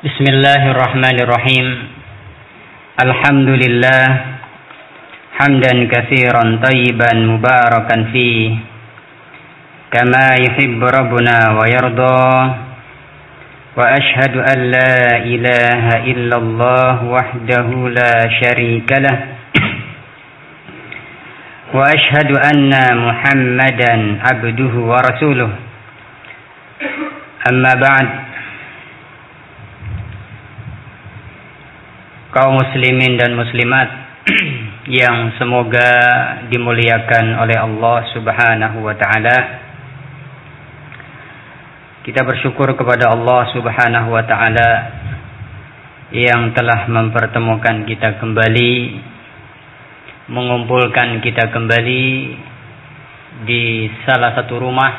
بسم الله الرحمن الرحيم الحمد لله حمدا كثيرا طيبا مباركا فيه كما يحب ربنا ويرضى واشهد ان لا اله الا الله وحده لا شريك له واشهد ان محمدا عبده ورسوله اما بعد kaum muslimin dan muslimat yang semoga dimuliakan oleh Allah Subhanahu wa taala. Kita bersyukur kepada Allah Subhanahu wa taala yang telah mempertemukan kita kembali mengumpulkan kita kembali di salah satu rumah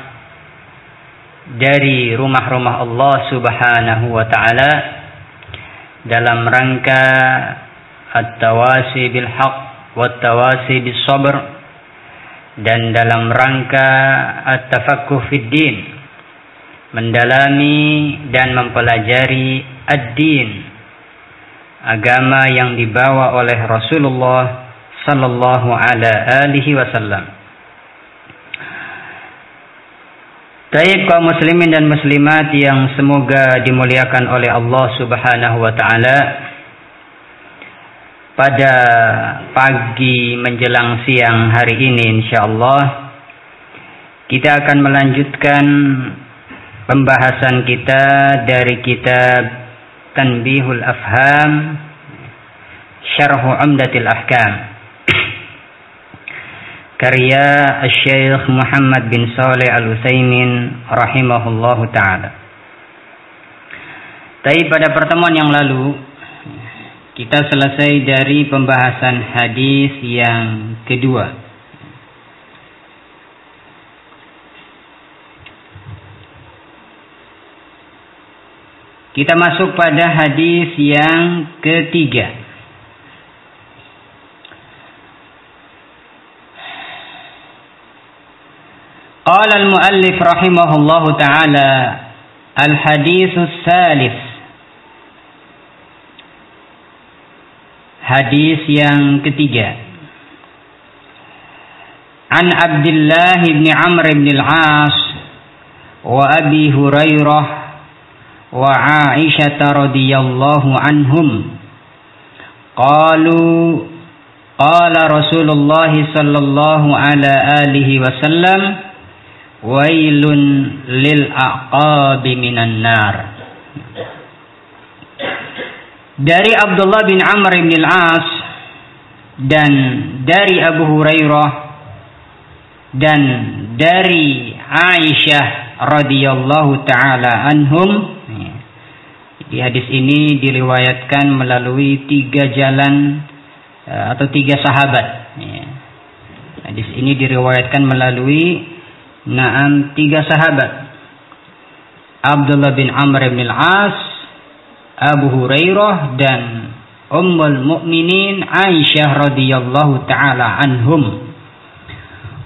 dari rumah-rumah Allah Subhanahu wa taala dalam rangka at-tawasi bil haq wa tawasi bis sabr dan dalam rangka at-tafaqquh fid din mendalami dan mempelajari ad-din agama yang dibawa oleh Rasulullah sallallahu ala alihi wasallam Baik kaum muslimin dan muslimat yang semoga dimuliakan oleh Allah Subhanahu wa taala. Pada pagi menjelang siang hari ini insyaallah kita akan melanjutkan pembahasan kita dari kitab Tanbihul Afham Syarh Umdatil Ahkam karya Syekh Muhammad bin Saleh Al-Utsaimin rahimahullahu taala. Tapi pada pertemuan yang lalu kita selesai dari pembahasan hadis yang kedua. Kita masuk pada hadis yang ketiga. قال المؤلف رحمه الله تعالى الحديث الثالث Hadis yang ketiga An Abdullah bin Amr bin Al-As wa Abi Hurairah wa Aisyah radhiyallahu anhum qalu qala Rasulullah sallallahu ala alihi wasallam wailun lil aqabi minan nar. Dari Abdullah bin Amr bin Al-As dan dari Abu Hurairah dan dari Aisyah radhiyallahu taala anhum di hadis ini diriwayatkan melalui tiga jalan eh, atau tiga sahabat. Hadis ini diriwayatkan melalui Naam tiga sahabat. Abdullah bin Amr bin Al-As, Abu Hurairah dan Ummul Mukminin Aisyah radhiyallahu taala anhum.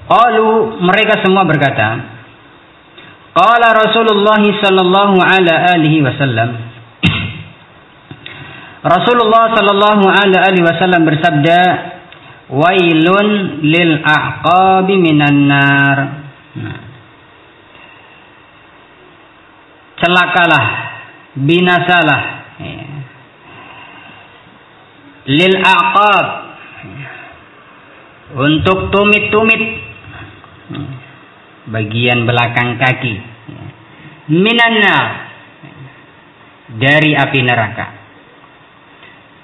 Qalu mereka semua berkata, Qala Rasulullah sallallahu ala alihi wasallam Rasulullah sallallahu ala alihi wasallam bersabda, "Wailun lil aqabi minan nar." Nah. Celakalah, binasalah. Lil aqab. Untuk tumit-tumit. Bagian belakang kaki. Minanna. Dari api neraka.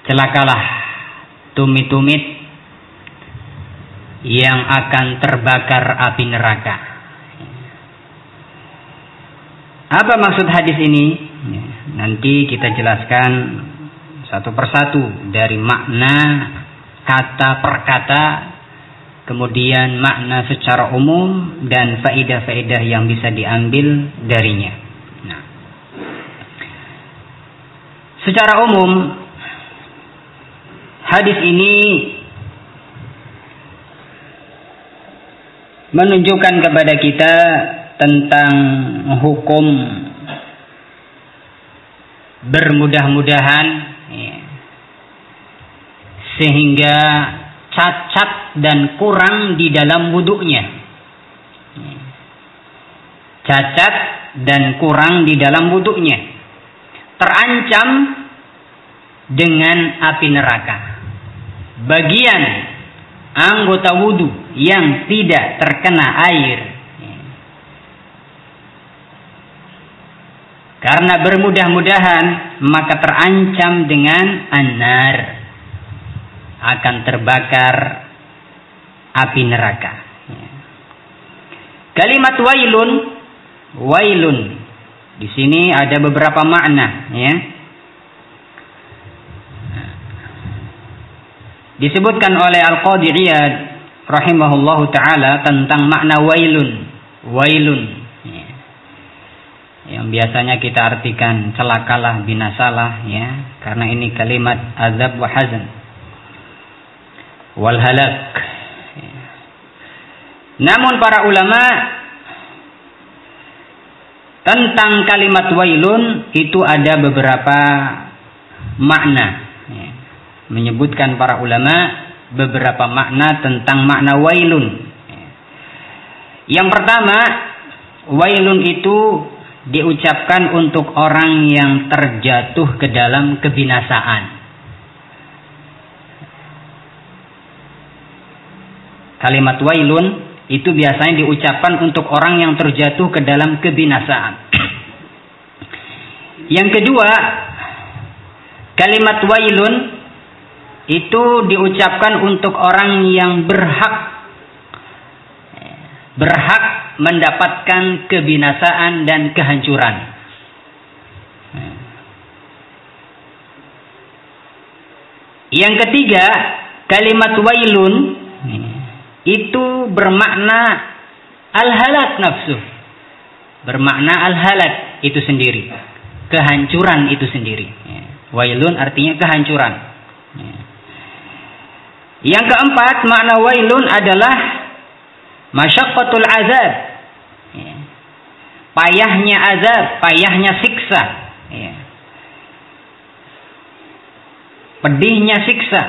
Celakalah tumit-tumit yang akan terbakar api neraka. Apa maksud hadis ini? Ya, nanti kita jelaskan satu persatu dari makna kata per kata, kemudian makna secara umum dan faedah-faedah yang bisa diambil darinya. Nah, secara umum hadis ini menunjukkan kepada kita tentang hukum bermudah-mudahan ya, sehingga cacat dan kurang di dalam wuduknya. Ya. Cacat dan kurang di dalam wuduknya. Terancam dengan api neraka. Bagian anggota wudhu yang tidak terkena air. Ya. Karena bermudah-mudahan maka terancam dengan anar akan terbakar api neraka. Kalimat wailun, wailun. Di sini ada beberapa makna, ya. Disebutkan oleh Al-Qadhi Iyad rahimahullahu taala tentang makna wailun, wailun. Ya. Yang biasanya kita artikan celakalah, binasalah, ya. Karena ini kalimat azab wa hazan wal halak. Namun para ulama tentang kalimat wailun itu ada beberapa makna. Menyebutkan para ulama beberapa makna tentang makna wailun. Yang pertama, wailun itu diucapkan untuk orang yang terjatuh ke dalam kebinasaan. Kalimat wailun itu biasanya diucapkan untuk orang yang terjatuh ke dalam kebinasaan. Yang kedua, kalimat wailun itu diucapkan untuk orang yang berhak berhak mendapatkan kebinasaan dan kehancuran. Yang ketiga, kalimat wailun itu bermakna al-halak nafsu. Bermakna al-halak itu sendiri. Kehancuran itu sendiri. Wailun artinya kehancuran. Ya. Yang keempat, makna wailun adalah masyaqqatul azab. Ya. Payahnya azab, payahnya siksa. Pedihnya siksa.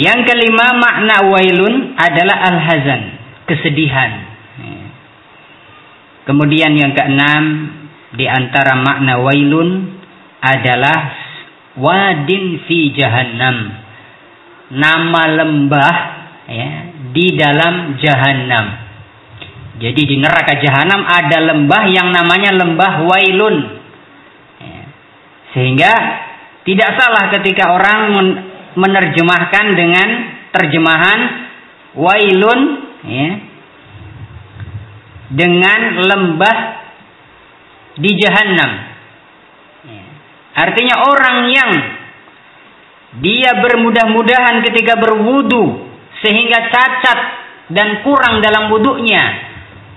Yang kelima makna wailun adalah al-hazan, kesedihan. Kemudian yang keenam di antara makna wailun adalah wadin fi jahannam. Nama lembah ya, di dalam jahannam. Jadi di neraka jahanam ada lembah yang namanya lembah wailun. Ya. Sehingga tidak salah ketika orang menerjemahkan dengan terjemahan wailun ya, dengan lembah di jahanam. Ya. Artinya orang yang dia bermudah-mudahan ketika berwudu sehingga cacat dan kurang dalam wudhunya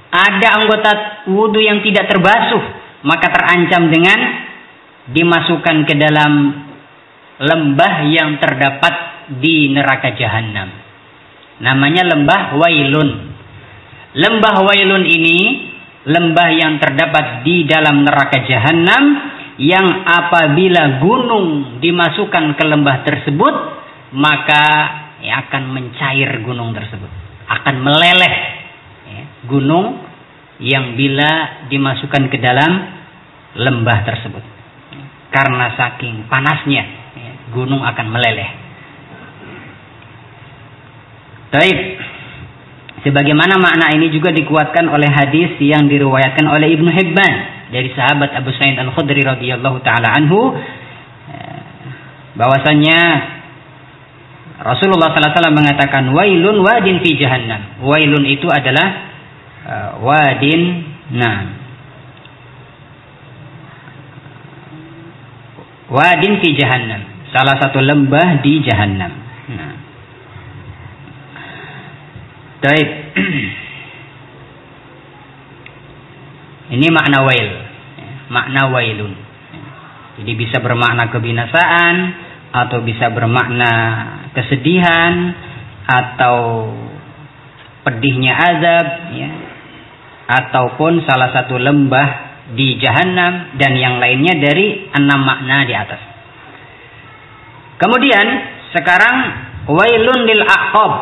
ada anggota wudhu yang tidak terbasuh maka terancam dengan dimasukkan ke dalam lembah yang terdapat di neraka jahanam. Namanya lembah Wailun. Lembah Wailun ini lembah yang terdapat di dalam neraka jahanam yang apabila gunung dimasukkan ke lembah tersebut maka ya, akan mencair gunung tersebut, akan meleleh ya, gunung yang bila dimasukkan ke dalam lembah tersebut karena saking panasnya gunung akan meleleh. Baik. Sebagaimana makna ini juga dikuatkan oleh hadis yang diriwayatkan oleh Ibnu Hibban dari sahabat Abu Sa'id Al-Khudri radhiyallahu taala anhu eh, bahwasanya Rasulullah sallallahu alaihi wasallam mengatakan wailun wadin fi jahannam. Wailun itu adalah uh, wadin nah wadin fi jahannam salah satu lembah di jahanam. Nah. Baik. Ini makna wail. Makna wailun. Jadi bisa bermakna kebinasaan atau bisa bermakna kesedihan atau pedihnya azab ya. Ataupun salah satu lembah di jahanam dan yang lainnya dari enam makna di atas. Kemudian sekarang wailun lil aqab.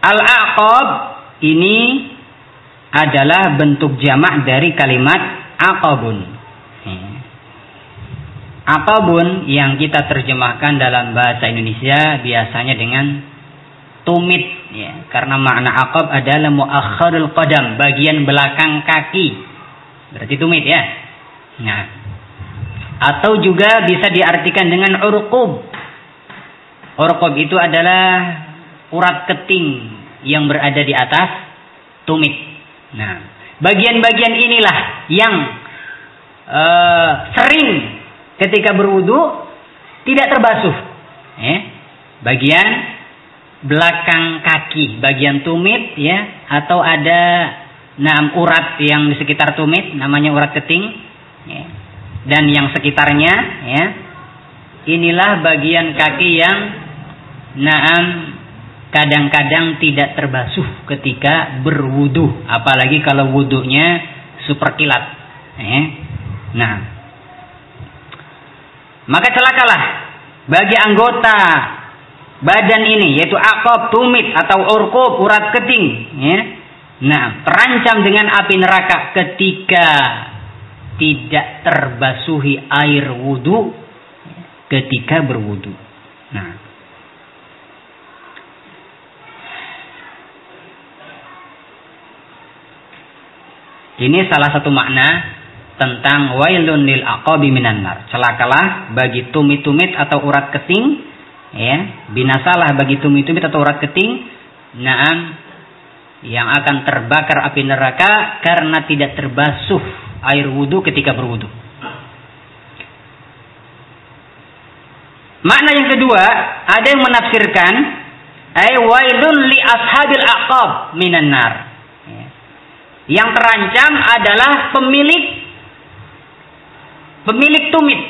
Al-aqab ini adalah bentuk jamak dari kalimat aqabun. Aqabun yang kita terjemahkan dalam bahasa Indonesia biasanya dengan tumit ya. Karena makna aqab adalah muakhirul qadam bagian belakang kaki. Berarti tumit ya. Nah. Atau juga bisa diartikan dengan urqub. Urqub itu adalah urat keting yang berada di atas tumit nah bagian-bagian inilah yang uh, sering ketika berwudu tidak terbasuh eh bagian belakang kaki, bagian tumit ya, atau ada enam urat yang di sekitar tumit, namanya urat keting, ya. dan yang sekitarnya, ya, inilah bagian kaki yang naam kadang-kadang tidak terbasuh ketika berwudu, apalagi kalau wudunya super kilat. Ya. Nah, maka celakalah bagi anggota badan ini yaitu akop, tumit atau urkub, urat keting ya. Nah, terancam dengan api neraka ketika tidak terbasuhi air wudhu ketika berwudhu. Nah, ini salah satu makna tentang wailun lil aqabi minan nar. Celakalah bagi tumit-tumit atau urat keting ya binasalah bagi tumit-tumit atau urat keting naam yang akan terbakar api neraka karena tidak terbasuh air wudhu ketika berwudhu. Makna yang kedua, ada yang menafsirkan ay wailun li ashabil aqab minan nar. Ya. Yang terancam adalah pemilik pemilik tumit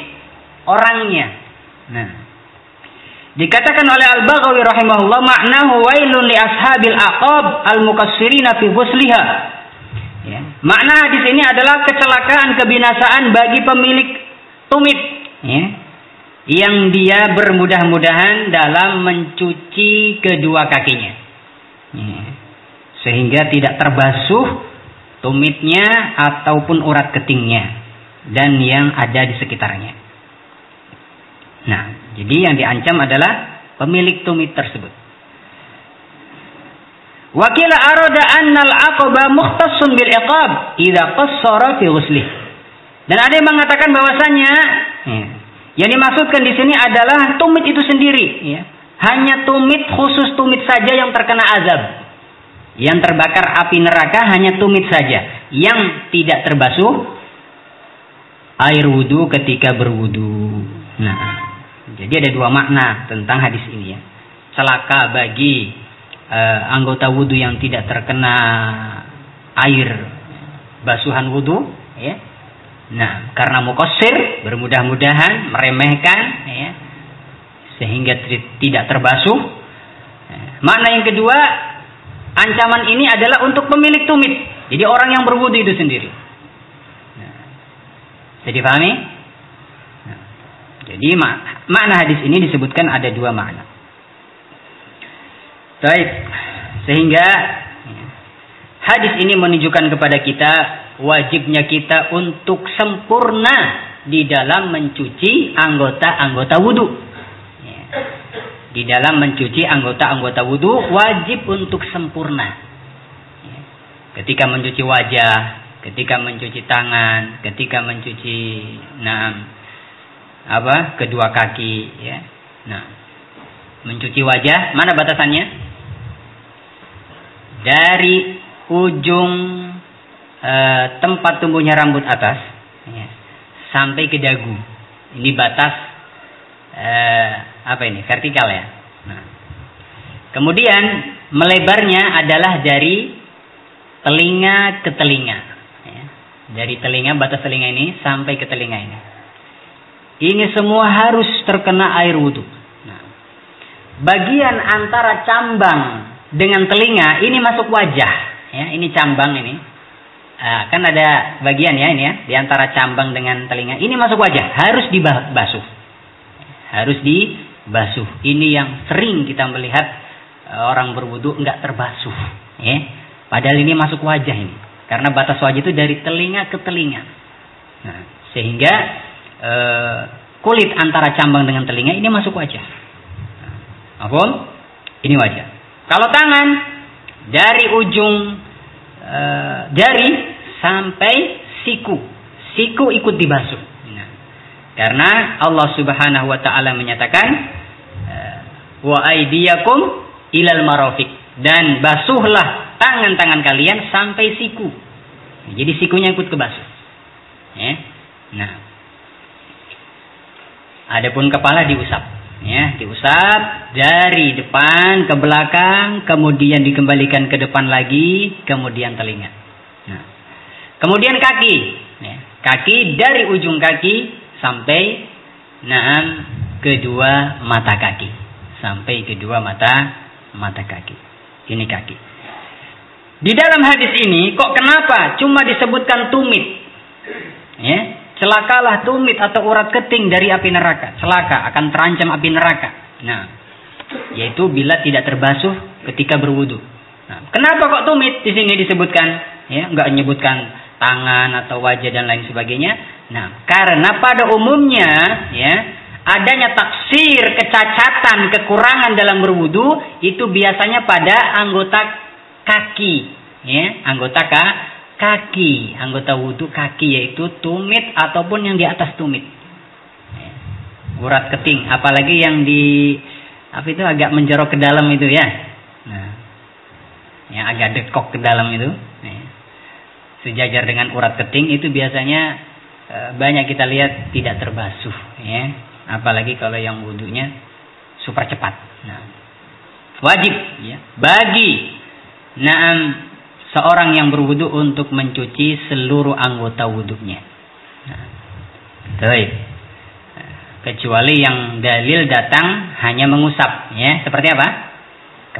orangnya. Nah, Dikatakan oleh Al-Baghawi rahimahullah maknahu wailun li ashabil aqab al-mukassirina fi ghusliha. Ya. Makna hadis ini adalah kecelakaan kebinasaan bagi pemilik tumit ya. yang dia bermudah-mudahan dalam mencuci kedua kakinya. Ya. Sehingga tidak terbasuh tumitnya ataupun urat ketingnya dan yang ada di sekitarnya. Nah, jadi yang diancam adalah pemilik tumit tersebut. Wakila arada annal aqaba mukhtassun bil iqab idza qassara fi ghuslih. Dan ada yang mengatakan bahwasanya ya, yang dimaksudkan di sini adalah tumit itu sendiri, ya. Hanya tumit khusus tumit saja yang terkena azab. Yang terbakar api neraka hanya tumit saja yang tidak terbasuh air wudhu ketika berwudhu. Nah, jadi ada dua makna tentang hadis ini ya. Celaka bagi uh, anggota wudhu yang tidak terkena air basuhan wudhu, ya. Nah, karena mukosir bermudah-mudahan meremehkan, ya, sehingga tidak terbasuh. Nah, makna yang kedua, ancaman ini adalah untuk pemilik tumit. Jadi orang yang berwudhu itu sendiri. Nah, jadi pahami? Jadi mak makna hadis ini disebutkan ada dua makna. Baik, sehingga hadis ini menunjukkan kepada kita wajibnya kita untuk sempurna di dalam mencuci anggota-anggota wudhu. Di dalam mencuci anggota-anggota wudhu wajib untuk sempurna. Ketika mencuci wajah, ketika mencuci tangan, ketika mencuci nah, apa kedua kaki ya. Nah mencuci wajah mana batasannya? Dari ujung e, tempat tumbuhnya rambut atas ya, sampai ke dagu. Ini batas e, apa ini vertikal ya nah kemudian melebarnya adalah dari telinga ke telinga ya. dari telinga batas telinga ini sampai ke telinga ini ini semua harus terkena air wudhu. Nah, bagian antara cambang dengan telinga ini masuk wajah. ya, ini cambang ini. Nah, kan ada bagian ya ini ya, di antara cambang dengan telinga. Ini masuk wajah, harus dibasuh. Harus dibasuh. Ini yang sering kita melihat eh, orang berwudu enggak terbasuh, ya. Padahal ini masuk wajah ini. Karena batas wajah itu dari telinga ke telinga. Nah, sehingga e, kulit antara cambang dengan telinga ini masuk wajah. Apa? Ini wajah. Kalau tangan dari ujung e, jari sampai siku, siku ikut dibasuh. Karena Allah Subhanahu wa taala menyatakan eh, wa aidiyakum ilal marafiq dan basuhlah tangan-tangan kalian sampai siku. Jadi sikunya ikut kebasuh. Ya. Nah, Adapun kepala diusap, ya, diusap dari depan ke belakang, kemudian dikembalikan ke depan lagi, kemudian telinga. Nah, kemudian kaki, ya, kaki dari ujung kaki sampai naam kedua mata kaki, sampai kedua mata mata kaki. Ini kaki. Di dalam hadis ini kok kenapa cuma disebutkan tumit? Ya, Celakalah tumit atau urat keting dari api neraka. Celaka akan terancam api neraka. Nah, yaitu bila tidak terbasuh ketika berwudu. Nah, kenapa kok tumit di sini disebutkan? Ya, enggak menyebutkan tangan atau wajah dan lain sebagainya. Nah, karena pada umumnya ya adanya taksir, kecacatan, kekurangan dalam berwudu itu biasanya pada anggota kaki, ya, anggota kaki anggota wudhu kaki yaitu tumit ataupun yang di atas tumit urat keting apalagi yang di apa itu agak menjorok ke dalam itu ya nah yang agak dekok ke dalam itu ya. sejajar dengan urat keting itu biasanya banyak kita lihat tidak terbasuh ya apalagi kalau yang wudhunya super cepat nah wajib ya bagi naam seorang yang berwudu untuk mencuci seluruh anggota wudhunya. Nah. Kecuali yang dalil datang hanya mengusap, ya. Seperti apa?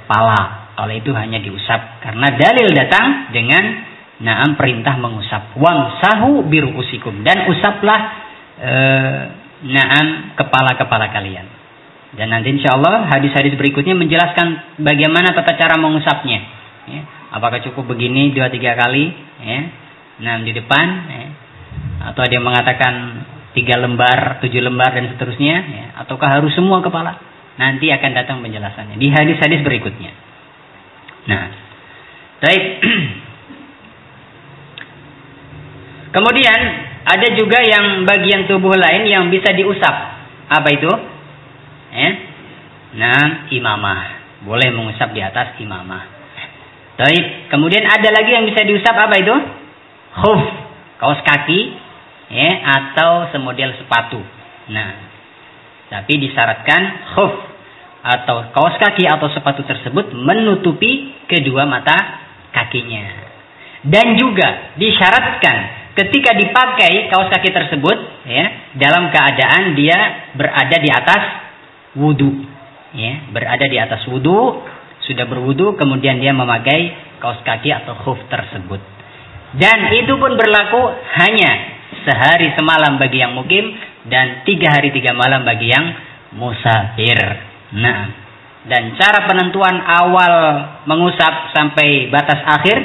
Kepala. Oleh itu hanya diusap karena dalil datang dengan naam perintah mengusap. Wang sahu biru usikum dan usaplah e, naam kepala-kepala kalian. Dan nanti insya Allah hadis-hadis berikutnya menjelaskan bagaimana tata cara mengusapnya. Ya Apakah cukup begini dua tiga kali? Ya. Nah di depan, ya. atau ada yang mengatakan tiga lembar, tujuh lembar dan seterusnya, ya. ataukah harus semua kepala? Nanti akan datang penjelasannya di hadis-hadis berikutnya. Nah, baik. Kemudian ada juga yang bagian tubuh lain yang bisa diusap. Apa itu? Ya. Nah, imamah. Boleh mengusap di atas imamah. Baik. Kemudian ada lagi yang bisa diusap apa itu? Huf, kaos kaki, ya, atau semodel sepatu. Nah, tapi disyaratkan huf atau kaos kaki atau sepatu tersebut menutupi kedua mata kakinya. Dan juga disyaratkan ketika dipakai kaos kaki tersebut, ya, dalam keadaan dia berada di atas wudhu, ya, berada di atas wudhu sudah berwudu kemudian dia memakai kaos kaki atau khuf tersebut. Dan itu pun berlaku hanya sehari semalam bagi yang mukim dan tiga hari tiga malam bagi yang musafir. Nah, dan cara penentuan awal mengusap sampai batas akhir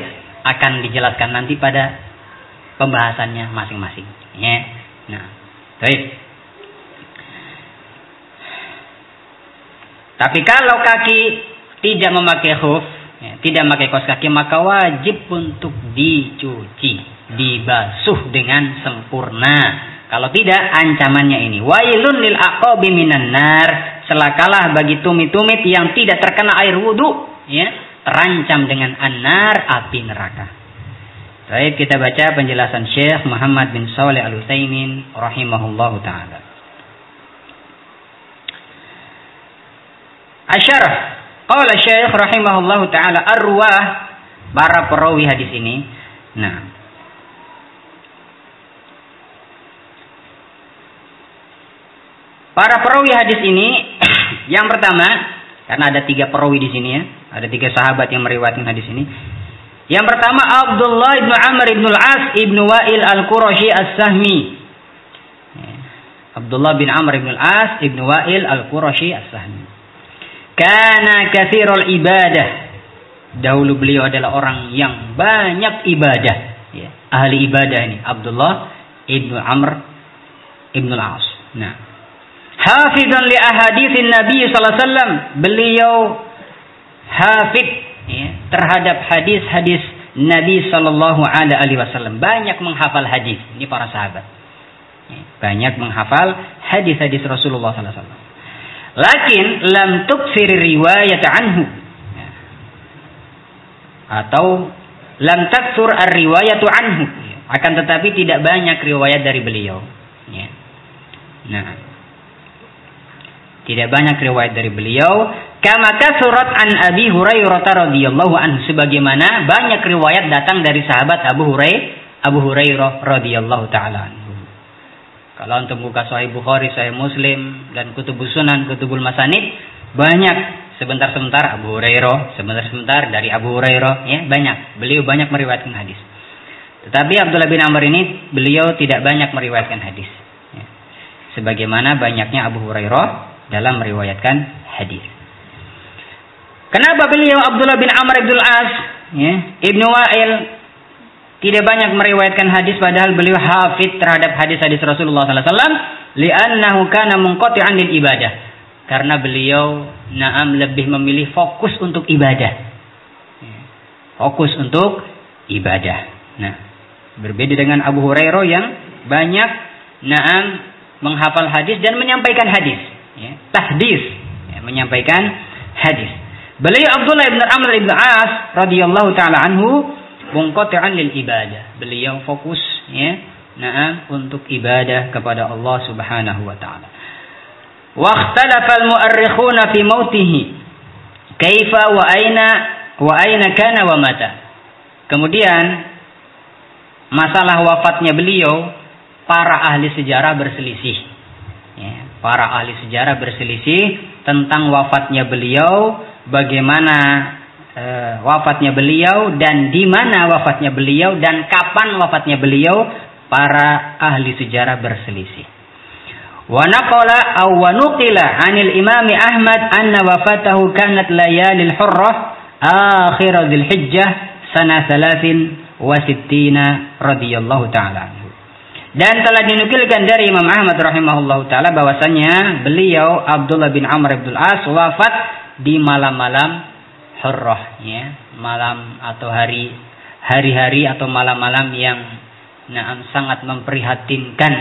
akan dijelaskan nanti pada pembahasannya masing-masing. Ya. Nah, baik. Tapi kalau kaki tidak memakai hoof, ya, tidak memakai kaos kaki, maka wajib untuk dicuci, dibasuh dengan sempurna. Kalau tidak, ancamannya ini. Wailun lil aqabi minan nar. Selakalah bagi tumit-tumit yang tidak terkena air wudhu. Ya, terancam dengan anar api neraka. Baik, kita baca penjelasan Syekh Muhammad bin Saleh Al-Utsaimin rahimahullahu taala. Asyarah Qala Syekh rahimahullah taala arwah para perawi hadis ini. Nah, Para perawi hadis ini yang pertama karena ada tiga perawi di sini ya, ada tiga sahabat yang meriwayatkan hadis ini. Yang pertama Abdullah ibn Amr ibn al-As ibn Wa'il al-Qurashi as-Sahmi. Abdullah bin Amr ibn al-As ibn Wa'il al-Qurashi as-Sahmi. Kana kathirul ibadah. Dahulu beliau adalah orang yang banyak ibadah. Ya. Ahli ibadah ini. Abdullah ibn Amr ibn al-As. Nah. Hafizan li ahadithin Nabi wasallam. Beliau hafid ya, terhadap hadis-hadis Nabi Shallallahu Alaihi Wasallam banyak menghafal hadis ini para sahabat ya, banyak menghafal hadis-hadis Rasulullah Sallallahu Alaihi Wasallam. Lakin lam tukfir riwayat anhu ya. atau lam takfur ar-riwayatu anhu ya. akan tetapi tidak banyak riwayat dari beliau. Ya. Nah, tidak banyak riwayat dari beliau Kama surat an Abi Hurairah radhiyallahu anhu sebagaimana banyak riwayat datang dari sahabat Abu Hurairah Abu Hurairah radhiyallahu taala. Kalau untuk buka Sahih Bukhari, Sahih Muslim dan Kutubus Sunan, Kutubul Masanid banyak sebentar-sebentar Abu Hurairah, sebentar-sebentar dari Abu Hurairah, ya banyak. Beliau banyak meriwayatkan hadis. Tetapi Abdullah bin Amr ini beliau tidak banyak meriwayatkan hadis. Ya. Sebagaimana banyaknya Abu Hurairah dalam meriwayatkan hadis. Kenapa beliau Abdullah bin Amr Abdul As, ya, Ibnu Wa'il tidak banyak meriwayatkan hadis padahal beliau hafid terhadap hadis-hadis Rasulullah wasallam li'annahu kana munqati'an lil ibadah. Karena beliau na'am lebih memilih fokus untuk ibadah. Fokus untuk ibadah. Nah, berbeda dengan Abu Hurairah yang banyak na'am menghafal hadis dan menyampaikan hadis, ya, tahdis, ya, menyampaikan hadis. Beliau Abdullah bin Amr bin As radhiyallahu taala anhu munqati'an lil ibadah. Beliau fokus ya, na'am untuk ibadah kepada Allah Subhanahu wa taala. Wa ikhtalafa al-mu'arrikhuna fi mautihi. Kaifa wa aina wa aina kana wa mata. Kemudian masalah wafatnya beliau para ahli sejarah berselisih. Ya, para ahli sejarah berselisih tentang wafatnya beliau bagaimana e, wafatnya beliau dan di mana wafatnya beliau dan kapan wafatnya beliau para ahli sejarah berselisih. Wa naqala aw wa nuqila 'anil Imam Ahmad anna wafatahu kanat layalil hurrah akhir Dzulhijjah sana 63 radhiyallahu taala dan telah dinukilkan dari Imam Ahmad rahimahullahu taala bahwasanya beliau Abdullah bin Amr bin As wafat di malam-malam hurrah ya, malam atau hari hari-hari atau malam-malam yang nah, sangat memprihatinkan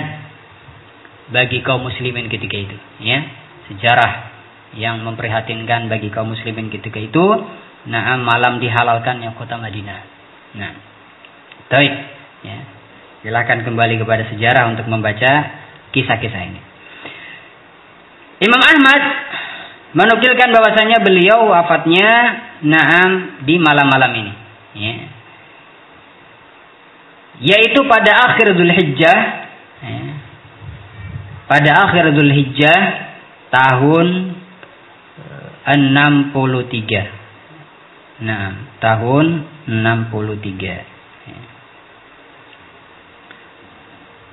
bagi kaum muslimin ketika itu ya. Sejarah yang memprihatinkan bagi kaum muslimin ketika itu nah malam dihalalkan yang kota Madinah. Nah baik ya. Silakan kembali kepada sejarah untuk membaca kisah-kisah ini. Imam Ahmad menukilkan bahwasanya beliau wafatnya naam di malam-malam ini ya. yaitu pada akhir Zulhijjah ya. pada akhir Zulhijjah tahun 63 nah tahun 63 ya.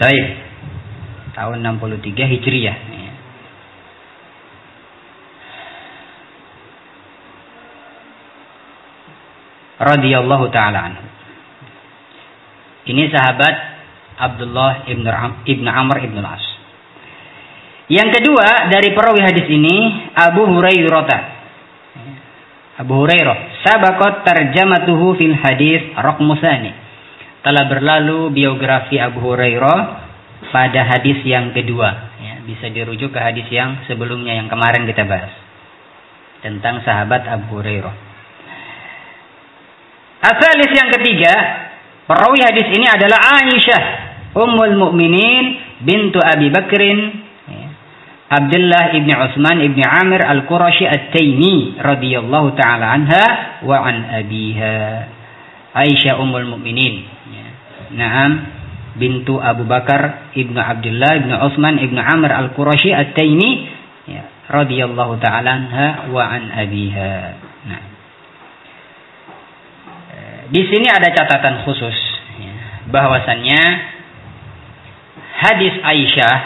Baik. Tahun 63 Hijriah. Radhiyallahu taala anhu. Ini sahabat Abdullah ibn, ibn Amr ibn As. Yang kedua dari perawi hadis ini Abu Hurairah. Abu Hurairah sabaqat tarjamatuhu fil hadis raqmusani. Telah berlalu biografi Abu Hurairah pada hadis yang kedua. Ya, bisa dirujuk ke hadis yang sebelumnya yang kemarin kita bahas tentang sahabat Abu Hurairah. Asalis yang ketiga, perawi hadis ini adalah Aisyah, Ummul Mukminin bintu Abi Bakrin, ya. Abdullah ibni Utsman ibni Amir al-Qurashi at-Taimi radhiyallahu taala anha wa an abiha. Aisyah Ummul Mukminin. Ya. Naam bintu Abu Bakar ibnu Abdullah ibnu Utsman ibnu Amir al-Qurashi at-Taimi ya, radhiyallahu taala anha wa an abiha. Nah. Di sini ada catatan khusus ya, bahwasannya hadis Aisyah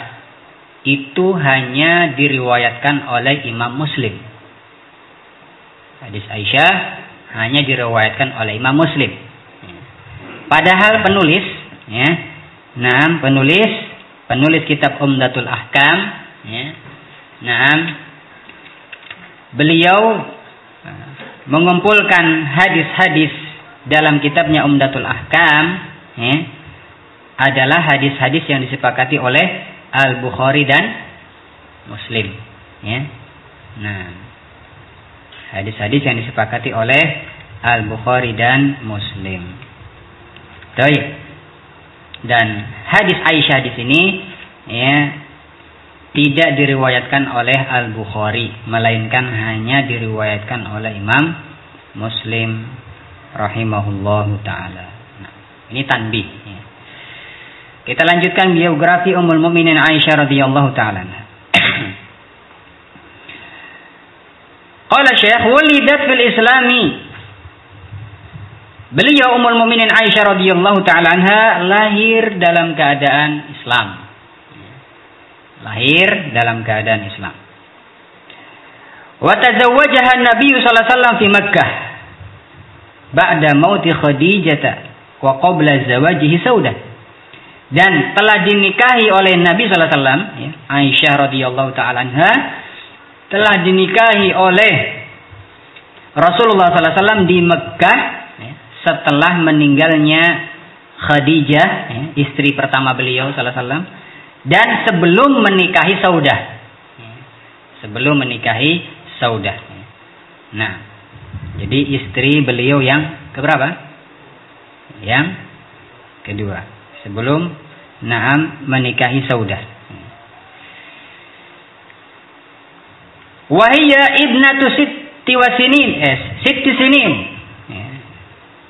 itu hanya diriwayatkan oleh Imam Muslim. Hadis Aisyah hanya diriwayatkan oleh Imam Muslim. Padahal penulis, ya, nah penulis, penulis kitab Umdatul Ahkam, ya, nah beliau mengumpulkan hadis-hadis dalam kitabnya Umdatul Ahkam, ya, adalah hadis-hadis yang disepakati oleh Al Bukhari dan Muslim. Ya. Nah, hadis-hadis yang disepakati oleh Al Bukhari dan Muslim. Baik. Dan hadis Aisyah di sini ya tidak diriwayatkan oleh Al Bukhari, melainkan hanya diriwayatkan oleh Imam Muslim rahimahullahu taala. Nah, ini tanbih. Ya. Kita lanjutkan biografi Ummul Mukminin Aisyah radhiyallahu taala. Qala Syekh wulidat fil Islami. Beliau Ummul Mukminin Aisyah radhiyallahu taala anha lahir dalam keadaan Islam. Lahir dalam keadaan Islam. Wa tazawwajaha Nabi sallallahu alaihi wasallam fi Makkah ba'da mauti Khadijah wa qabla zawajihi Saudah dan telah dinikahi oleh Nabi sallallahu alaihi wasallam ya, Aisyah radhiyallahu taala anha telah dinikahi oleh Rasulullah sallallahu alaihi wasallam di Mekah ya, setelah meninggalnya Khadijah ya, istri pertama beliau sallallahu alaihi wasallam dan sebelum menikahi Saudah ya, sebelum menikahi Saudah ya. nah jadi istri beliau yang keberapa yang kedua sebelum Naam menikahi Saudah. Wahia ibnatu sitti wasinin, eh, sitti sinin.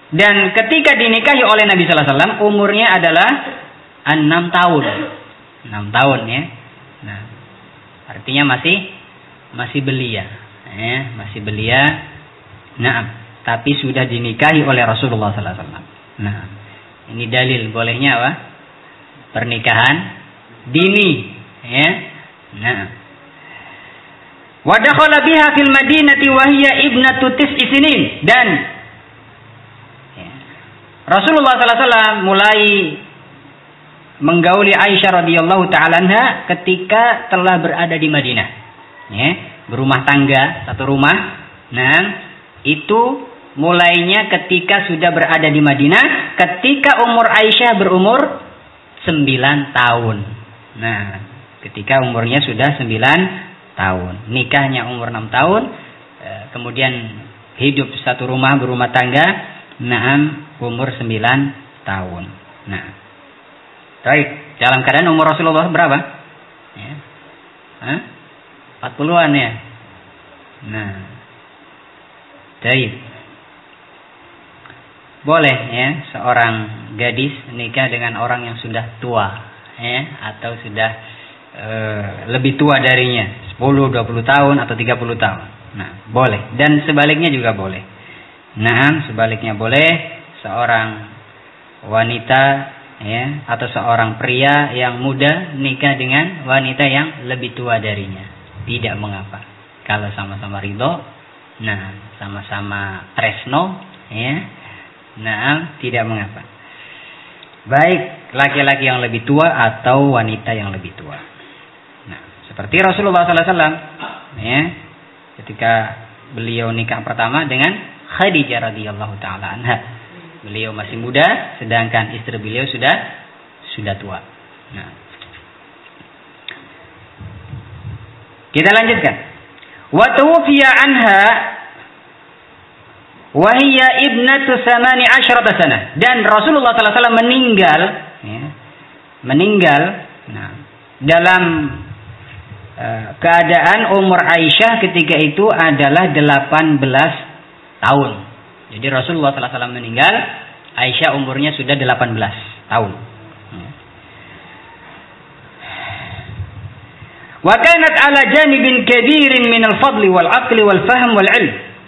Dan ketika dinikahi oleh Nabi Sallallahu Alaihi Wasallam, umurnya adalah enam tahun. Enam tahun ya. Nah, artinya masih masih belia, ya, masih belia. Nah, tapi sudah dinikahi oleh Rasulullah Sallallahu Alaihi Wasallam. Nah, ini dalil bolehnya apa? Pernikahan dini, ya. Nah. Wa dakhala biha fil Madinati wa hiya ibnatu tis'i sinin dan ya, Rasulullah sallallahu alaihi wasallam mulai menggauli Aisyah radhiyallahu taala anha ketika telah berada di Madinah. Ya, berumah tangga, satu rumah. Nah, itu mulainya ketika sudah berada di Madinah, ketika umur Aisyah berumur 9 tahun. Nah, ketika umurnya sudah 9 tahun. Nikahnya umur 6 tahun, eh, kemudian hidup satu rumah berumah tangga, nah umur 9 tahun. Nah, baik. Dalam keadaan umur Rasulullah berapa? Ya. Hah? 40-an ya. Nah, baik boleh ya seorang gadis menikah dengan orang yang sudah tua ya atau sudah e, lebih tua darinya 10 20 tahun atau 30 tahun. Nah, boleh dan sebaliknya juga boleh. Nah, sebaliknya boleh seorang wanita ya atau seorang pria yang muda nikah dengan wanita yang lebih tua darinya. Tidak mengapa. Kalau sama-sama ridho, nah sama-sama tresno ya Nah, tidak mengapa. Baik laki-laki yang lebih tua atau wanita yang lebih tua. Nah, seperti Rasulullah SAW, ya, ketika beliau nikah pertama dengan Khadijah radhiyallahu taala anha. Beliau masih muda, sedangkan istri beliau sudah sudah tua. Nah. Kita lanjutkan. Tuwfiya anha Wahia ibnatu samani asyrata sana. Dan Rasulullah SAW meninggal, ya, meninggal nah, dalam uh, keadaan umur Aisyah ketika itu adalah 18 tahun. Jadi Rasulullah SAW meninggal, Aisyah umurnya sudah 18 tahun. Ya. Ala al-fadli wal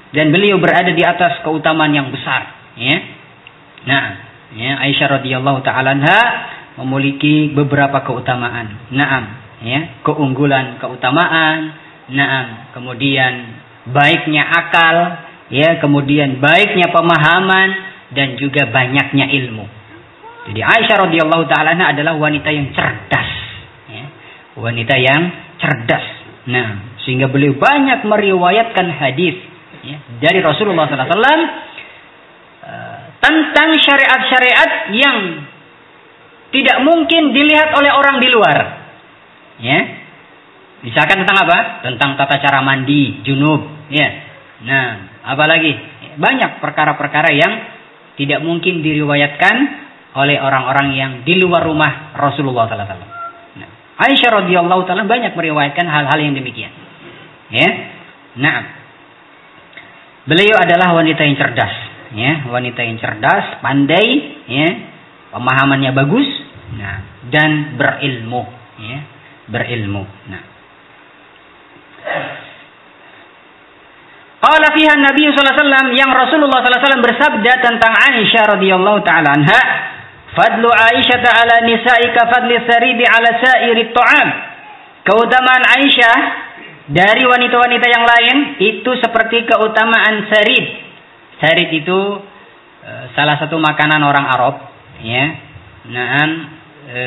dan beliau berada di atas keutamaan yang besar ya Nah, ya, Aisyah radhiyallahu taala memiliki beberapa keutamaan. Naam, ya, keunggulan, keutamaan. Naam, kemudian baiknya akal, ya, kemudian baiknya pemahaman dan juga banyaknya ilmu. Jadi Aisyah radhiyallahu taala adalah wanita yang cerdas, ya. Wanita yang cerdas. Nah, sehingga beliau banyak meriwayatkan hadis ya, dari Rasulullah SAW uh, eh, tentang syariat-syariat yang tidak mungkin dilihat oleh orang di luar. Ya. Misalkan tentang apa? Tentang tata cara mandi, junub, ya. Nah, apalagi banyak perkara-perkara yang tidak mungkin diriwayatkan oleh orang-orang yang di luar rumah Rasulullah SAW. Aisyah radhiyallahu taala banyak meriwayatkan hal-hal yang demikian. Ya. Nah, beliau adalah wanita yang cerdas, ya, wanita yang cerdas, pandai, ya, pemahamannya bagus, nah, dan berilmu, ya, berilmu. Nah. Qala fiha Nabi sallallahu alaihi wasallam yang Rasulullah sallallahu alaihi wasallam bersabda tentang Aisyah radhiyallahu taala anha, "Fadlu Aisyah ala nisa'ika fadli saribi ala sa'iri ta'am." Keutamaan Aisyah dari wanita-wanita yang lain itu seperti keutamaan sarid. Sarid itu e, salah satu makanan orang Arab, ya. Nah, e,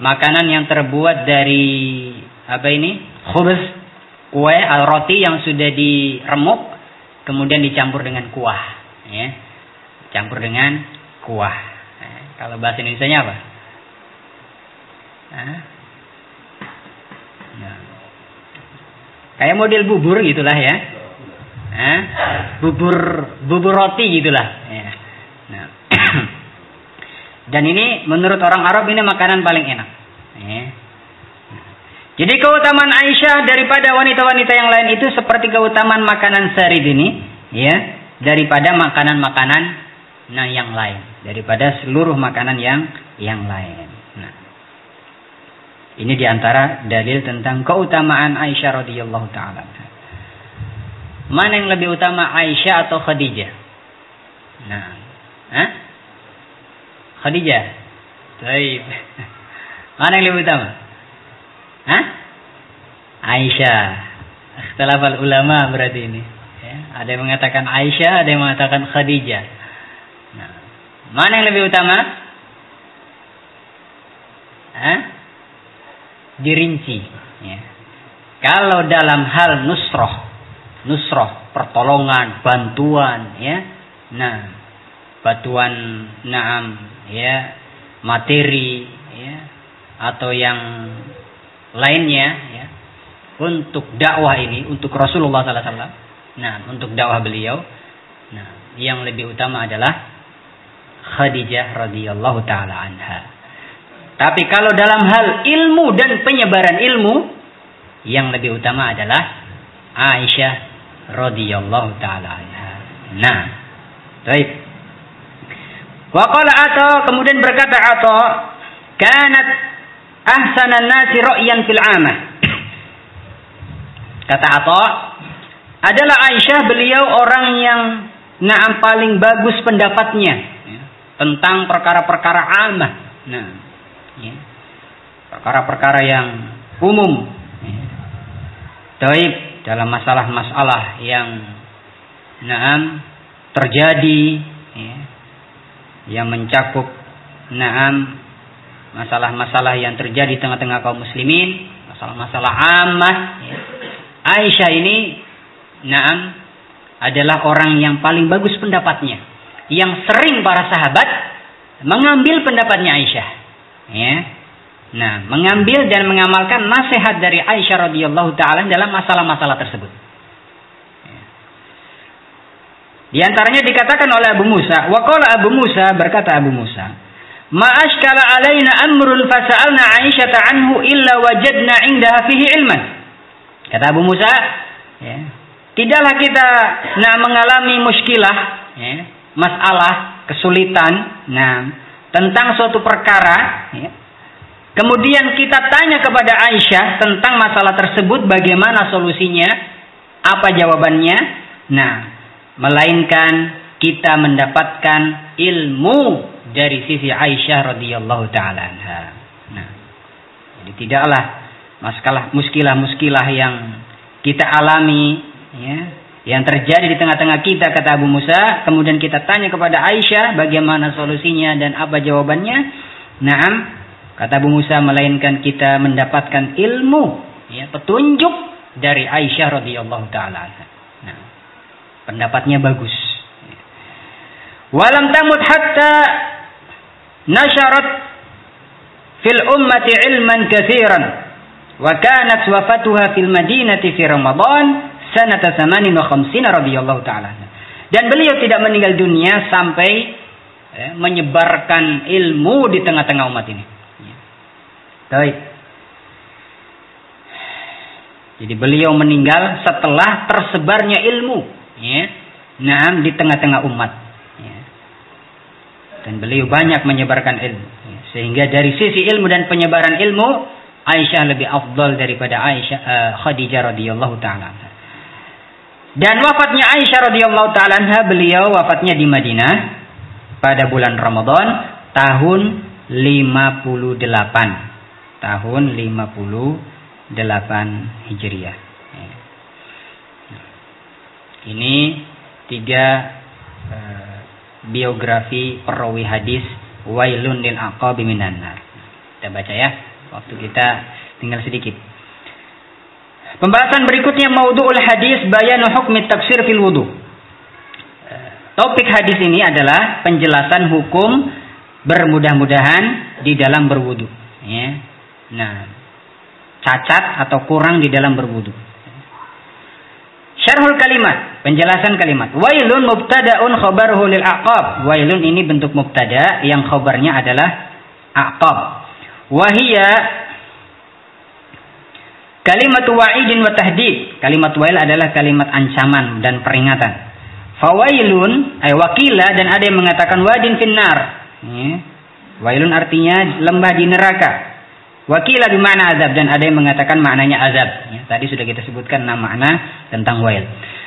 makanan yang terbuat dari apa ini? Khubz, kue al roti yang sudah diremuk kemudian dicampur dengan kuah, ya. Campur dengan kuah. Nah, kalau bahasa Indonesia apa? Nah. Kayak model bubur gitulah ya. Nah, bubur bubur roti gitulah. Ya. Nah. Dan ini menurut orang Arab ini makanan paling enak. Ya. Jadi keutamaan Aisyah daripada wanita-wanita yang lain itu seperti keutamaan makanan sarid ini, ya, daripada makanan-makanan nah yang lain, daripada seluruh makanan yang yang lain. Ini di antara dalil tentang keutamaan Aisyah radhiyallahu taala. Mana yang lebih utama Aisyah atau Khadijah? Nah, Hah? Khadijah. Baik. Mana yang lebih utama? Hah? Aisyah. Ikhtilaf ulama berarti ini. Ya, ada yang mengatakan Aisyah, ada yang mengatakan Khadijah. Nah, mana yang lebih utama? Hah? dirinci. Ya. Kalau dalam hal nusroh, nusroh, pertolongan, bantuan, ya, nah, bantuan, naam, ya, materi, ya, atau yang lainnya, ya, untuk dakwah ini, untuk Rasulullah SAW, nah, untuk dakwah beliau, nah, yang lebih utama adalah Khadijah radhiyallahu taala anha. Tapi kalau dalam hal ilmu dan penyebaran ilmu, yang lebih utama adalah Aisyah radhiyallahu taala Nah, baik. Wa qala Atha kemudian berkata Atha, "Kanat ahsanan nasi ra'yan fil 'amah." Kata Atha, adalah Aisyah beliau orang yang naam paling bagus pendapatnya ya, tentang perkara-perkara amah. Nah, ya. perkara-perkara yang umum ya. Dalam masalah-masalah yang naam terjadi ya, yang mencakup naam masalah-masalah yang terjadi di tengah-tengah kaum muslimin masalah-masalah ya. Aisyah ini naam adalah orang yang paling bagus pendapatnya yang sering para sahabat mengambil pendapatnya Aisyah Ya. Nah, mengambil dan mengamalkan nasihat dari Aisyah radhiyallahu taala dalam masalah-masalah tersebut. Di antaranya dikatakan oleh Abu Musa, wa qala Abu Musa berkata Abu Musa, "Ma ashkala alaina amrun fasa'alna Aisyah anhu illa wajadna 'indaha fihi ilman." Kata Abu Musa, ya, tidaklah kita nah mengalami muskilah, ya, masalah, kesulitan, nah tentang suatu perkara, ya. kemudian kita tanya kepada Aisyah tentang masalah tersebut, bagaimana solusinya, apa jawabannya, Nah, melainkan kita mendapatkan ilmu dari sisi Aisyah radhiyallahu taala Nah, jadi tidaklah masalah muskilah-muskilah yang kita alami ya, yang terjadi di tengah-tengah kita kata Abu Musa, kemudian kita tanya kepada Aisyah bagaimana solusinya dan apa jawabannya. Naam, kata Abu Musa melainkan kita mendapatkan ilmu, ya, petunjuk dari Aisyah radhiyallahu taala. Nah, pendapatnya bagus. Walam tamut hatta nasharat fil ummati ilman katsiran wa kanat wafatuha fil madinati fi Ramadan sanata samanin wa khamsina radhiyallahu taala. Dan beliau tidak meninggal dunia sampai ya, menyebarkan ilmu di tengah-tengah umat ini. Ya. Baik. Jadi beliau meninggal setelah tersebarnya ilmu, ya, nah di tengah-tengah umat. Dan beliau banyak menyebarkan ilmu, sehingga dari sisi ilmu dan penyebaran ilmu Aisyah lebih afdal daripada Aisyah uh, Khadijah radhiyallahu taala. Dan wafatnya Aisyah radhiyallahu taala beliau wafatnya di Madinah pada bulan Ramadan tahun 58. Tahun 58 Hijriah. Ini tiga uh, biografi perawi hadis Wailun lil aqabi minan Kita baca ya. Waktu kita tinggal sedikit. Pembahasan berikutnya maudhu'ul hadis bayanu hukmi tafsir fil wudu. Topik hadis ini adalah penjelasan hukum bermudah-mudahan di dalam berwudu. Ya. Nah, cacat atau kurang di dalam berwudu. Syarhul kalimat, penjelasan kalimat. Wailun mubtada'un khabaruhu lil aqab. Wailun ini bentuk mubtada yang khabarnya adalah aqab. Wahia Kalimat wa'idin wa tahdid. Kalimat wa'il adalah kalimat ancaman dan peringatan. Fawailun, ay wakila dan ada yang mengatakan wadin finnar. Wailun artinya lembah di neraka. Wakila di mana azab dan ada yang mengatakan maknanya azab. Ya, tadi sudah kita sebutkan nama makna tentang wail.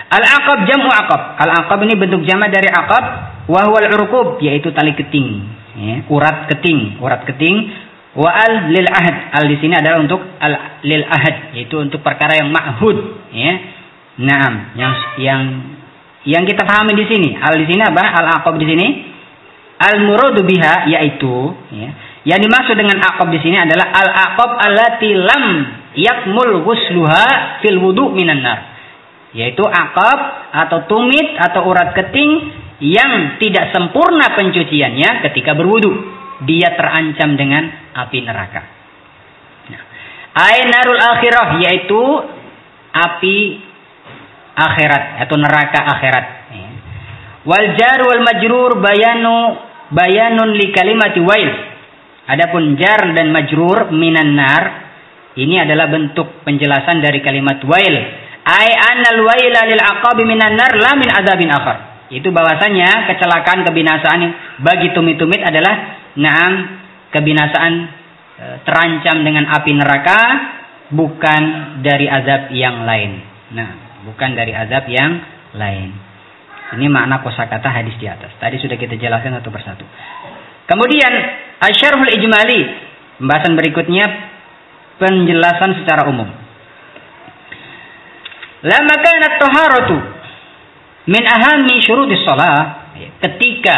Al-aqab jam'u aqab. Al-aqab ini bentuk jama dari aqab wa urqub yaitu tali keting. Ya, urat keting, urat keting Wa al lil ahad. Al di sini adalah untuk al lil ahad, yaitu untuk perkara yang ma'hud, ya. Naam, yang yang yang kita pahami di sini. Al di sini apa? Al aqab di sini. Al muradu biha yaitu ya. Yang dimaksud dengan aqab di sini adalah al aqab allati lam yakmul ghusluha fil wudu minan nar. Yaitu aqab atau tumit atau urat keting yang tidak sempurna pencuciannya ketika berwudu dia terancam dengan api neraka. Nah, Ainarul akhirah yaitu api akhirat atau neraka akhirat. Wal jar wal majrur bayanu bayanun li kalimati wail. Adapun jar dan majrur minan nar ini adalah bentuk penjelasan dari kalimat wail. Ai anal waila lil aqabi minan nar la. Itu bahwasanya kecelakaan kebinasaan bagi tumit-tumit adalah Naam, kebinasaan e, terancam dengan api neraka bukan dari azab yang lain. Nah, bukan dari azab yang lain. Ini makna kosakata hadis di atas. Tadi sudah kita jelaskan satu persatu. Kemudian asyarhul ijmali, pembahasan berikutnya penjelasan secara umum. Lama kanat taharatu min ahami syurutis shalah ketika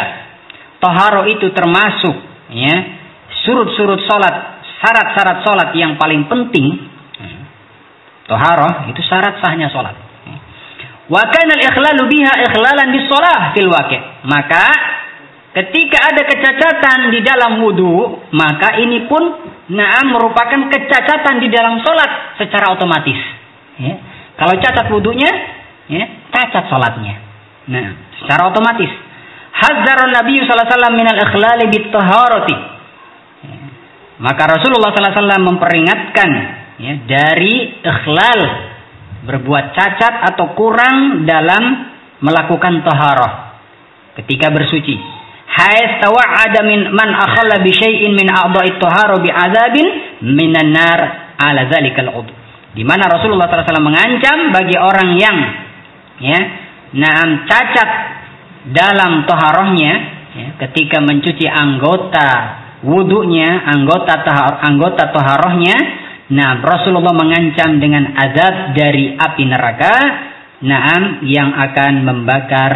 Toharo itu termasuk ya surut-surut sholat, syarat-syarat sholat yang paling penting. Toharo itu syarat sahnya sholat. Wa kana al-ikhlalu biha ikhlalan bis sholah fil waqi'. Maka ketika ada kecacatan di dalam wudhu, maka ini pun naam merupakan kecacatan di dalam sholat secara otomatis. Ya. Kalau cacat wudhunya, ya, cacat sholatnya. Nah, secara otomatis. Hazzara Nabi wasallam minal ikhlali bitaharati. Maka Rasulullah wasallam memperingatkan ya, dari ikhlal berbuat cacat atau kurang dalam melakukan taharah ketika bersuci. Hai tawa'ada min man akhalla bi syai'in min a'dha'i tahara bi azabin minan nar ala zalikal ud. Di mana Rasulullah SAW mengancam bagi orang yang ya naam cacat dalam toharohnya ya, ketika mencuci anggota wudhunya, anggota tahar, anggota toharohnya, nah Rasulullah mengancam dengan azab dari api neraka, naam yang akan membakar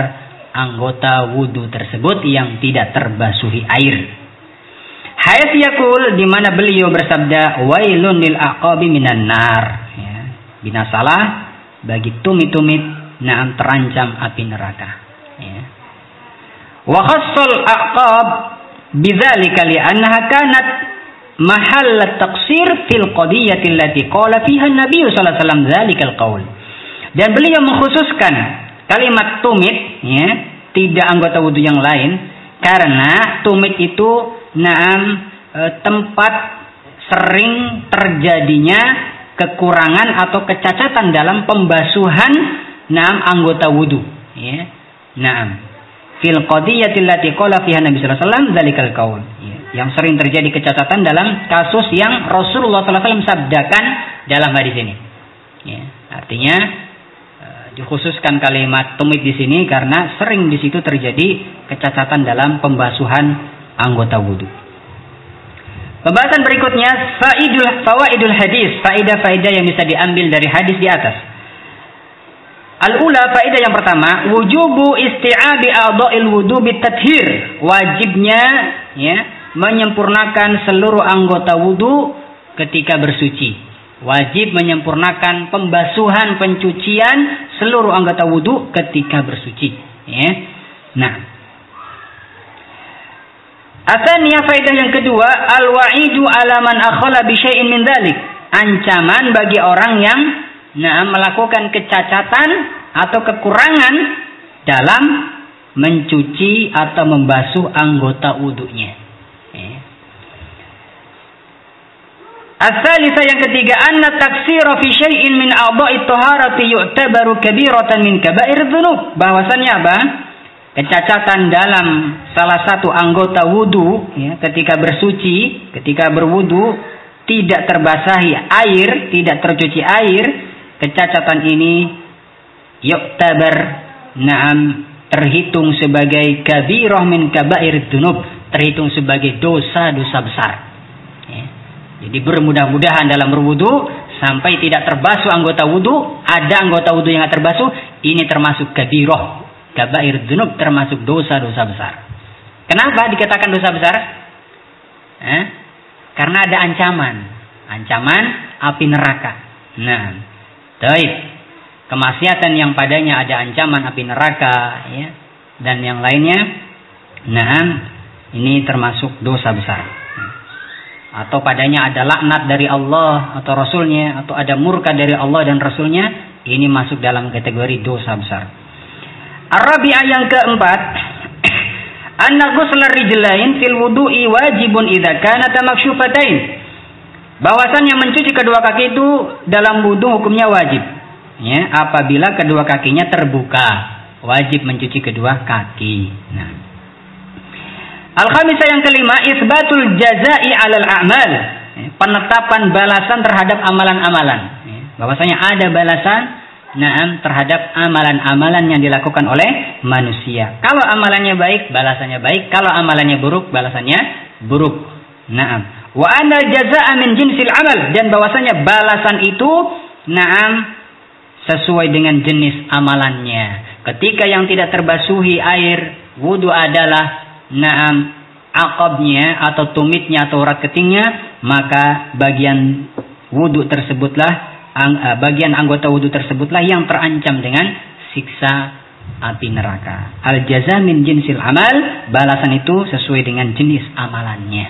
anggota wudhu tersebut yang tidak terbasuhi air. Hayat yakul di mana beliau bersabda wailun lil aqabi minan nar. Ya, binasalah bagi tumit-tumit naam terancam api neraka. Ya. Wa khassal aqab bidzalika li'annaha kanat mahal taqsir fil qadiyyati allati qala fiha Nabi sallallahu alaihi wasallam dzalikal qaul. Dan beliau mengkhususkan kalimat tumit ya, tidak anggota wudhu yang lain karena tumit itu naam e, tempat sering terjadinya kekurangan atau kecacatan dalam pembasuhan Naam anggota wudu. Ya. Naam. Fil qadiyyati allati qala fiha Nabi. Ya. Yang sering terjadi kecacatan dalam kasus yang Rasulullah sallallahu alaihi sabdakan dalam hadis ini. Ya. Artinya uh, dikhususkan kalimat tumit di sini karena sering di situ terjadi kecacatan dalam pembasuhan anggota wudu. Pembahasan berikutnya faidul fawaidul hadis, faidah-faidah yang bisa diambil dari hadis di atas. Al-ula faedah yang pertama, wujubu isti'abi a'dha'il wudu bitathir. Wajibnya ya, menyempurnakan seluruh anggota wudu ketika bersuci. Wajib menyempurnakan pembasuhan pencucian seluruh anggota wudu ketika bersuci. Ya. Nah, Atania faedah yang kedua, al-wa'idu ala man akhala bi syai'in min dhalik. Ancaman bagi orang yang nah, melakukan kecacatan atau kekurangan dalam mencuci atau membasuh anggota wudhunya. Ya. Asalisa yang ketiga, anna taksira fi syai'in min a'dha'i taharati yu'tabaru kabiratan min kaba'ir dzunub. Bahwasannya apa? Kecacatan dalam salah satu anggota wudhu ya, ketika bersuci, ketika berwudhu tidak terbasahi air, tidak tercuci air, kecacatan ini yuktabar na'am terhitung sebagai kabirah min kabair dunub terhitung sebagai dosa-dosa besar ya. jadi bermudah-mudahan dalam berwudu sampai tidak terbasuh anggota wudu ada anggota wudu yang terbasuh ini termasuk kabirah kabair dunub termasuk dosa-dosa besar kenapa dikatakan dosa besar eh? karena ada ancaman ancaman api neraka nah Baik. Kemaksiatan yang padanya ada ancaman api neraka ya dan yang lainnya. Nah, ini termasuk dosa besar. Atau padanya ada laknat dari Allah atau Rasulnya atau ada murka dari Allah dan Rasulnya ini masuk dalam kategori dosa besar. Arabiah yang keempat, anna ghusl rijlain fil wudu'i wajibun idza kanat makshufatain bahwasannya mencuci kedua kaki itu dalam wudhu hukumnya wajib. Ya, apabila kedua kakinya terbuka, wajib mencuci kedua kaki. Nah. Al-khamisah yang kelima, isbatul jazai alal a'mal. Ya, penetapan balasan terhadap amalan-amalan. Ya, bahwasanya ada balasan Naam terhadap amalan-amalan yang dilakukan oleh manusia. Kalau amalannya baik, balasannya baik. Kalau amalannya buruk, balasannya buruk. Naam. Wa anal jazaa'a min jinsil amal dan bahwasanya balasan itu na'am sesuai dengan jenis amalannya. Ketika yang tidak terbasuhi air wudu adalah na'am akabnya atau tumitnya atau urat ketingnya, maka bagian wudu tersebutlah bagian anggota wudu tersebutlah yang terancam dengan siksa api neraka. Al jaza min jinsil amal, balasan itu sesuai dengan jenis amalannya.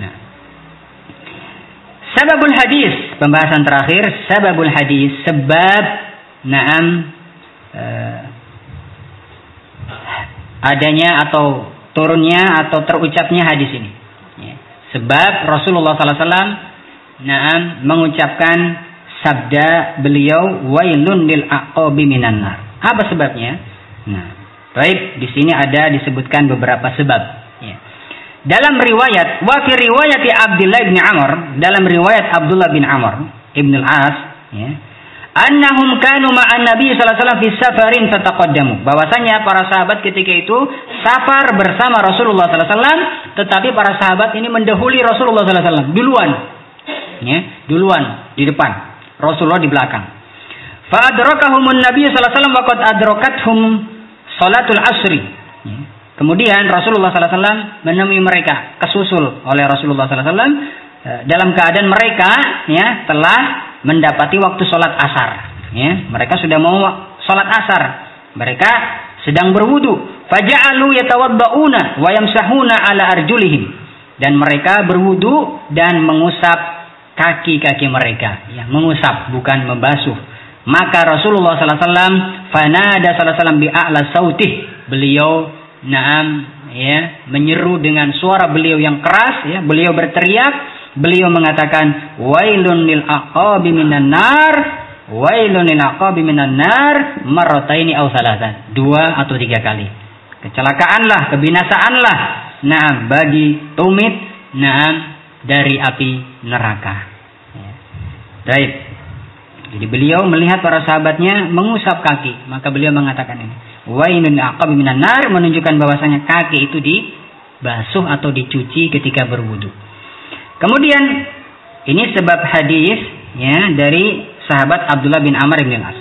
Nah, Sababul hadis, pembahasan terakhir, sababul hadis, sebab naam uh, adanya atau turunnya atau terucapnya hadis ini. Ya. Sebab Rasulullah SAW naam mengucapkan sabda beliau wailun lil aqabi minan nar. Apa sebabnya? Nah, baik di sini ada disebutkan beberapa sebab. Dalam riwayat, wa fi riwayat Abdullah bin Amr, dalam riwayat Abdullah bin Amr Ibn al-As, ya, annahum kanu ma'an Nabi sallallahu alaihi wasallam fi safarin. Bahwasanya para sahabat ketika itu safar bersama Rasulullah sallallahu alaihi wasallam, tetapi para sahabat ini mendahului Rasulullah sallallahu alaihi wasallam duluan. Ya, duluan di depan. Rasulullah di belakang. Fa adrakahumun Nabi sallallahu alaihi wasallam wa qad adrakathum salatul asri. Kemudian Rasulullah sallallahu alaihi wasallam menemui mereka, kesusul oleh Rasulullah sallallahu alaihi wasallam eh, dalam keadaan mereka ya telah mendapati waktu sholat asar. Ya, mereka sudah mau sholat asar. Mereka sedang berwudu. Faja'alu yatawadda'una wa yamsahuna ala arjulihim. Dan mereka berwudu dan mengusap kaki-kaki mereka. Ya, mengusap bukan membasuh. Maka Rasulullah wasallam fanada wasallam bi'a'la sautih. Beliau na'am ya menyeru dengan suara beliau yang keras ya, beliau berteriak beliau mengatakan wailun lil aqabi minan nar wailun lil aqabi minan nar marrataini aw salatan dua atau tiga kali kecelakaanlah kebinasaanlah nah bagi tumit nah dari api neraka. Baik jadi beliau melihat para sahabatnya mengusap kaki maka beliau mengatakan ini wailun lil aqabi minan nar menunjukkan bahwasanya kaki itu dibasuh atau dicuci ketika berwudu Kemudian ini sebab hadis ya dari sahabat Abdullah bin Amr bin As.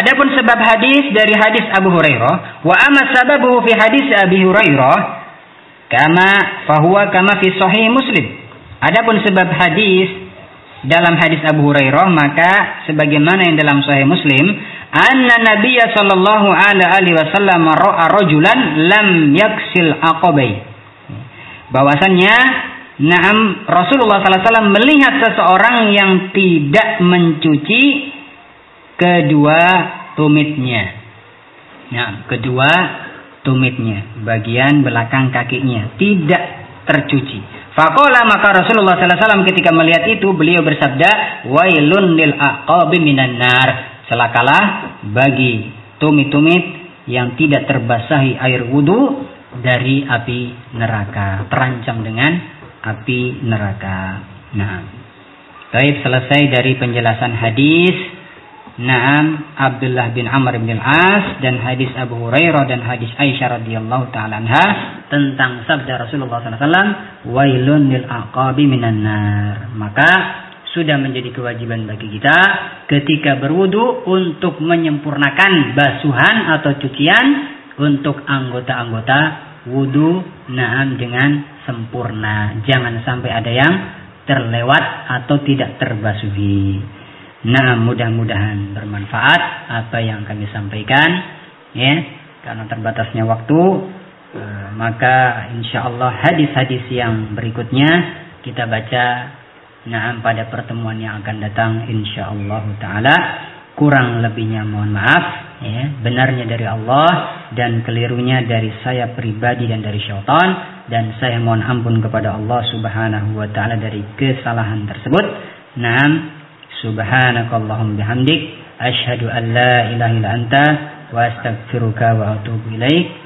Adapun sebab hadis dari hadis Abu Hurairah, wa amma sababuhu fi hadis Abi Hurairah kama fahuwa kama fi sahih Muslim. Adapun sebab hadis dalam hadis Abu Hurairah maka sebagaimana yang dalam sahih Muslim anna nabiyya sallallahu alaihi wasallam ra'a rajulan lam yaksil aqabai bahwasannya Naam Rasulullah SAW melihat seseorang yang tidak mencuci kedua tumitnya. Nah, kedua tumitnya, bagian belakang kakinya tidak tercuci. Fakola maka Rasulullah SAW ketika melihat itu beliau bersabda, Wailun lil aqabi minan nar. Celakalah bagi tumit-tumit yang tidak terbasahi air wudhu dari api neraka. Terancam dengan api neraka. Nah, baik selesai dari penjelasan hadis Naam Abdullah bin Amr bin Al-As dan hadis Abu Hurairah dan hadis Aisyah radhiyallahu taala tentang sabda Rasulullah SAW wailun lil aqabi minan nar. Maka sudah menjadi kewajiban bagi kita ketika berwudu untuk menyempurnakan basuhan atau cucian untuk anggota-anggota wudu naam dengan sempurna. Jangan sampai ada yang terlewat atau tidak terbasuhi. Nah, mudah-mudahan bermanfaat apa yang kami sampaikan, ya. Karena terbatasnya waktu, maka insya Allah hadis-hadis yang berikutnya kita baca, nah pada pertemuan yang akan datang, insya Allah Taala. Kurang lebihnya mohon maaf, ya. Benarnya dari Allah dan kelirunya dari saya pribadi dan dari syaitan dan saya mohon ampun kepada Allah Subhanahu wa taala dari kesalahan tersebut. Naam subhanakallahum bihamdik asyhadu an la ilaha illa anta wa astaghfiruka wa atubu ilaik